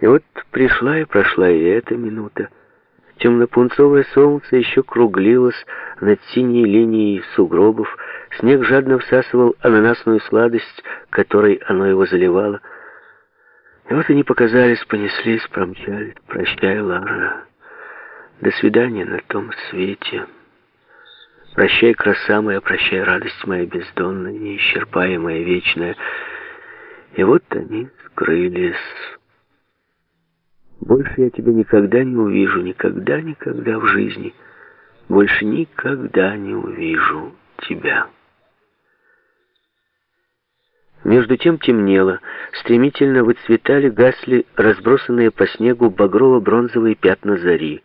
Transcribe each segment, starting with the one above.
И вот пришла и прошла и эта минута. Темно-пунцовое солнце еще круглилось над синей линией сугробов, снег жадно всасывал ананасную сладость, которой оно его заливало. И вот они показались, понеслись, промчались. Прощай, Лара. До свидания на том свете. Прощай, краса моя, прощай, радость моя бездонная, неисчерпаемая, вечная. И вот они скрылись. Больше я тебя никогда не увижу, никогда, никогда в жизни. Больше никогда не увижу тебя. Между тем темнело, стремительно выцветали, гасли разбросанные по снегу багрово-бронзовые пятна зари.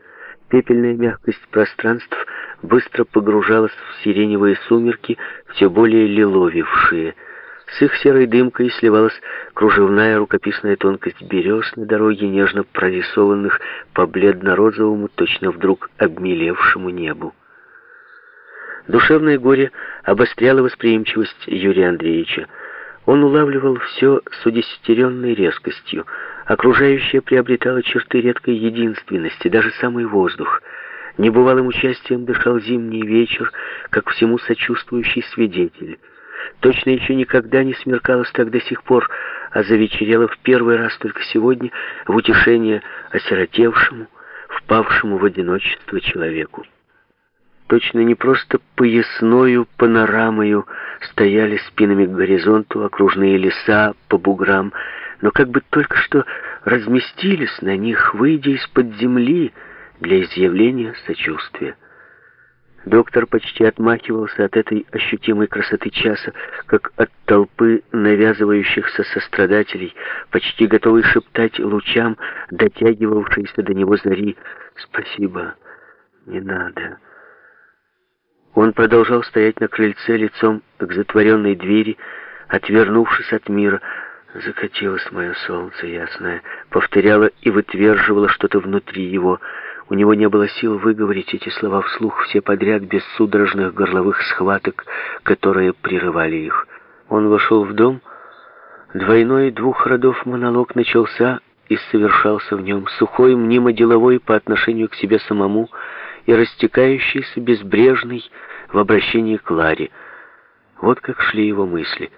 Пепельная мягкость пространств быстро погружалась в сиреневые сумерки, все более лиловившие – с их серой дымкой сливалась кружевная рукописная тонкость берез на дороге, нежно прорисованных по бледно-розовому, точно вдруг обмелевшему небу. Душевное горе обостряло восприимчивость Юрия Андреевича. Он улавливал все с удесятеренной резкостью. Окружающее приобретало черты редкой единственности, даже самый воздух. Небывалым участием дышал зимний вечер, как всему сочувствующий свидетель. Точно еще никогда не смеркалось так до сих пор, а завечерело в первый раз только сегодня в утешение осиротевшему, впавшему в одиночество человеку. Точно не просто поясною панорамою стояли спинами к горизонту окружные леса по буграм, но как бы только что разместились на них, выйдя из-под земли для изъявления сочувствия. Доктор почти отмахивался от этой ощутимой красоты часа, как от толпы навязывающихся сострадателей, почти готовый шептать лучам, дотягивавшейся до него зари «Спасибо, не надо». Он продолжал стоять на крыльце лицом к затворенной двери, отвернувшись от мира. Закатилось мое солнце ясное, повторяло и вытверживало что-то внутри его — у него не было сил выговорить эти слова вслух все подряд, без судорожных горловых схваток, которые прерывали их. Он вошел в дом. Двойной двух родов монолог начался и совершался в нем, сухой, мнимо-деловой по отношению к себе самому и растекающийся, безбрежный в обращении к Ларе. Вот как шли его мысли.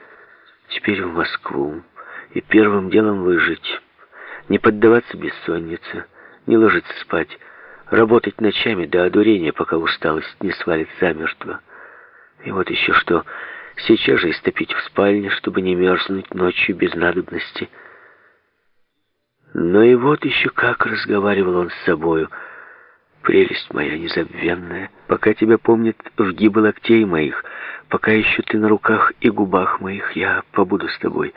Теперь в Москву и первым делом выжить, не поддаваться бессоннице, не ложиться спать, Работать ночами до одурения, пока усталость не свалит замертво. И вот еще что, сейчас же истопить в спальне, чтобы не мерзнуть ночью без надобности. Но и вот еще как разговаривал он с собою. Прелесть моя незабвенная, пока тебя помнит вгибы локтей моих, пока еще ты на руках и губах моих, я побуду с тобой.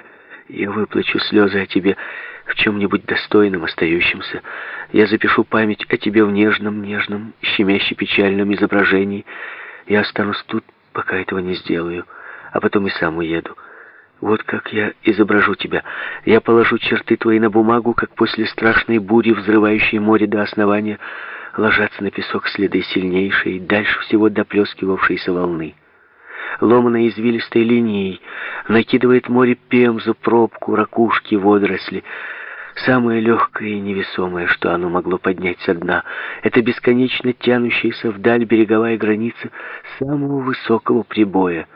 Я выплачу слезы о тебе в чем-нибудь достойном, остающемся. Я запишу память о тебе в нежном, нежном, щемяще печальном изображении. Я останусь тут, пока этого не сделаю, а потом и сам уеду. Вот как я изображу тебя. Я положу черты твои на бумагу, как после страшной бури, взрывающей море до основания, ложатся на песок следы сильнейшей, дальше всего доплескивавшейся волны ломаной извилистой линией, накидывает море пемзу, пробку, ракушки, водоросли. Самое легкое и невесомое, что оно могло поднять со дна, это бесконечно тянущаяся вдаль береговая граница самого высокого прибоя.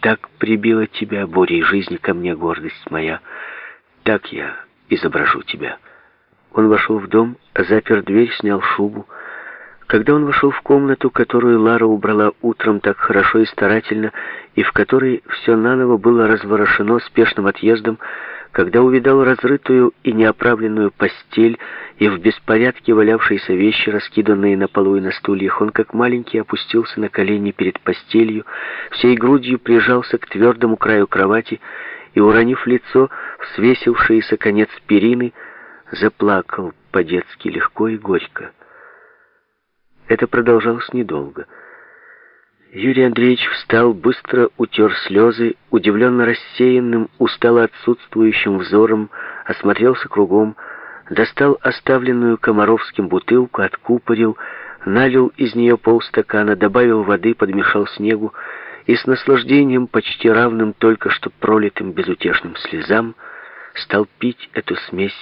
Так прибила тебя бурей жизни ко мне гордость моя. Так я изображу тебя. Он вошел в дом, запер дверь, снял шубу, когда он вошел в комнату, которую Лара убрала утром так хорошо и старательно, и в которой все наново было разворошено спешным отъездом, когда увидал разрытую и неоправленную постель и в беспорядке валявшиеся вещи, раскиданные на полу и на стульях, он как маленький опустился на колени перед постелью, всей грудью прижался к твердому краю кровати и, уронив лицо в свесившийся конец перины, заплакал по-детски легко и горько. Это продолжалось недолго. Юрий Андреевич встал, быстро утер слезы, удивленно рассеянным, устало отсутствующим взором, осмотрелся кругом, достал оставленную Комаровским бутылку, откупорил, налил из нее полстакана, добавил воды, подмешал снегу и с наслаждением, почти равным только что пролитым безутешным слезам, стал пить эту смесь